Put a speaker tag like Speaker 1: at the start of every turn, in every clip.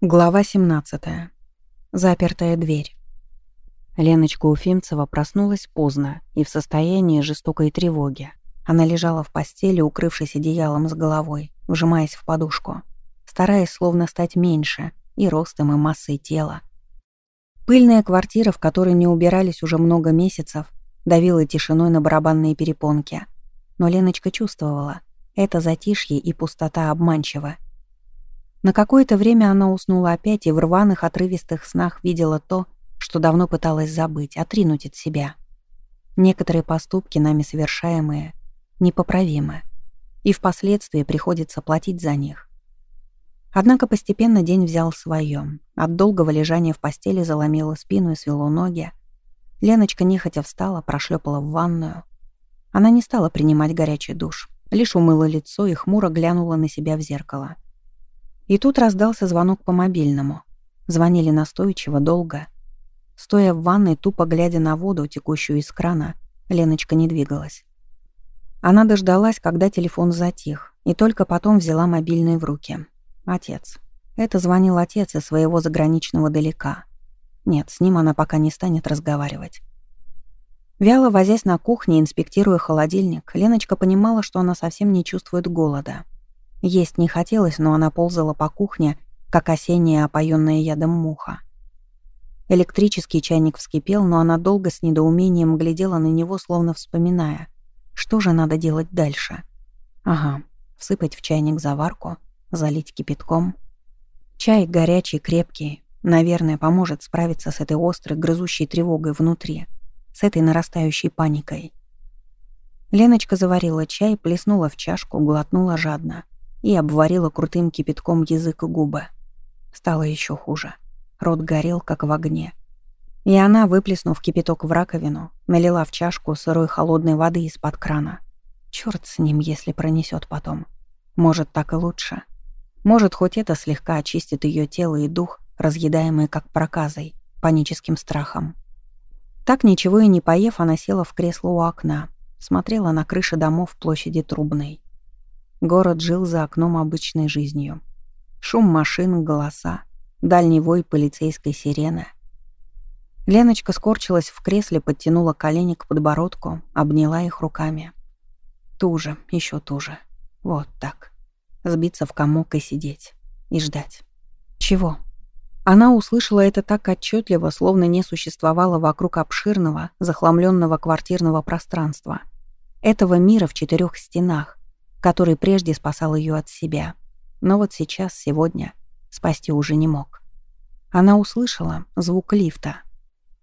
Speaker 1: Глава 17. Запертая дверь. Леночка Уфимцева проснулась поздно и в состоянии жестокой тревоги. Она лежала в постели, укрывшись одеялом с головой, вжимаясь в подушку, стараясь словно стать меньше и ростом, и массой тела. Пыльная квартира, в которой не убирались уже много месяцев, давила тишиной на барабанные перепонки. Но Леночка чувствовала, это затишье и пустота обманчива — на какое-то время она уснула опять и в рваных отрывистых снах видела то, что давно пыталась забыть, отринуть от себя. Некоторые поступки, нами совершаемые, непоправимы, и впоследствии приходится платить за них. Однако постепенно день взял свое. От долгого лежания в постели заломила спину и свело ноги. Леночка нехотя встала, прошлепала в ванную. Она не стала принимать горячий душ, лишь умыла лицо и хмуро глянула на себя в зеркало — и тут раздался звонок по мобильному. Звонили настойчиво, долго. Стоя в ванной, тупо глядя на воду, текущую из крана, Леночка не двигалась. Она дождалась, когда телефон затих, и только потом взяла мобильный в руки. Отец. Это звонил отец из своего заграничного далека. Нет, с ним она пока не станет разговаривать. Вяло возясь на кухне, инспектируя холодильник, Леночка понимала, что она совсем не чувствует голода. Есть не хотелось, но она ползала по кухне, как осенняя опоенная ядом муха. Электрический чайник вскипел, но она долго с недоумением глядела на него, словно вспоминая, что же надо делать дальше. Ага, всыпать в чайник заварку, залить кипятком. Чай горячий, крепкий, наверное, поможет справиться с этой острой, грызущей тревогой внутри, с этой нарастающей паникой. Леночка заварила чай, плеснула в чашку, глотнула жадно и обварила крутым кипятком язык и губы. Стало еще хуже. Рот горел, как в огне. И она, выплеснув кипяток в раковину, налила в чашку сырой холодной воды из-под крана. Черт с ним, если пронесет потом. Может, так и лучше. Может, хоть это слегка очистит ее тело и дух, разъедаемый как проказой, паническим страхом. Так ничего и не поев, она села в кресло у окна, смотрела на крыши домов площади Трубной. Город жил за окном обычной жизнью. Шум машин, голоса, дальний вой полицейской сирены. Леночка скорчилась в кресле, подтянула колени к подбородку, обняла их руками. Туже, еще туже. Вот так. Сбиться в комок и сидеть. И ждать. Чего? Она услышала это так отчетливо, словно не существовало вокруг обширного, захламленного квартирного пространства. Этого мира в четырех стенах, который прежде спасал ее от себя. Но вот сейчас, сегодня, спасти уже не мог. Она услышала звук лифта.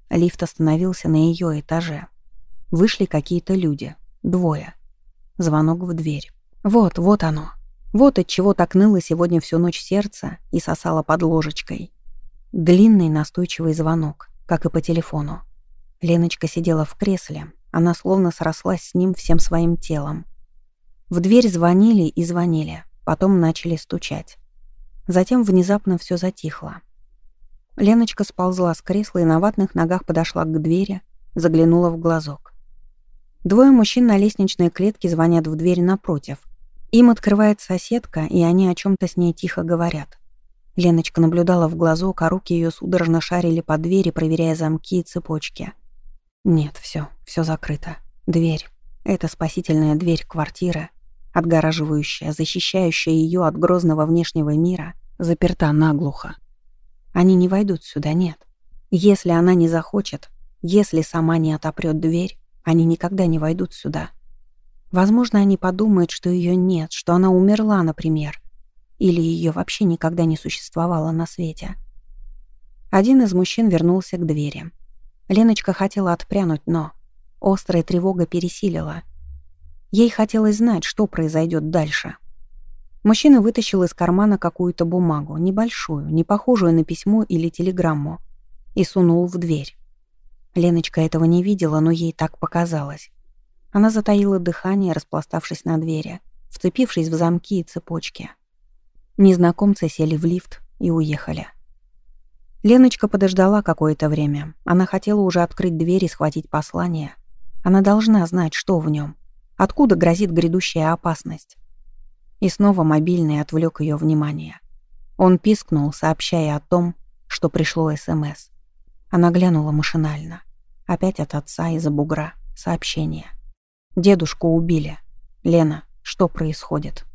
Speaker 1: Лифт остановился на ее этаже. Вышли какие-то люди. Двое. Звонок в дверь. Вот, вот оно. Вот от чего так ныло сегодня всю ночь сердце и сосало под ложечкой. Длинный настойчивый звонок, как и по телефону. Леночка сидела в кресле. Она словно срослась с ним всем своим телом. В дверь звонили и звонили, потом начали стучать. Затем внезапно все затихло. Леночка сползла с кресла и на ватных ногах подошла к двери, заглянула в глазок. Двое мужчин на лестничной клетке звонят в дверь напротив. Им открывает соседка, и они о чем то с ней тихо говорят. Леночка наблюдала в глазок, а руки ее судорожно шарили по двери, проверяя замки и цепочки. Нет, все, все закрыто. Дверь. Это спасительная дверь квартиры отгораживающая, защищающая ее от грозного внешнего мира, заперта наглухо. Они не войдут сюда, нет. Если она не захочет, если сама не отопрет дверь, они никогда не войдут сюда. Возможно, они подумают, что ее нет, что она умерла, например, или ее вообще никогда не существовало на свете. Один из мужчин вернулся к двери. Леночка хотела отпрянуть, но острая тревога пересилила — Ей хотелось знать, что произойдет дальше. Мужчина вытащил из кармана какую-то бумагу, небольшую, не похожую на письмо или телеграмму, и сунул в дверь. Леночка этого не видела, но ей так показалось. Она затаила дыхание, распластавшись на двери, вцепившись в замки и цепочки. Незнакомцы сели в лифт и уехали. Леночка подождала какое-то время. Она хотела уже открыть дверь и схватить послание. Она должна знать, что в нем. Откуда грозит грядущая опасность? И снова мобильный отвлек ее внимание. Он пискнул, сообщая о том, что пришло СМС. Она глянула машинально. Опять от отца из-за бугра. Сообщение. «Дедушку убили. Лена, что происходит?»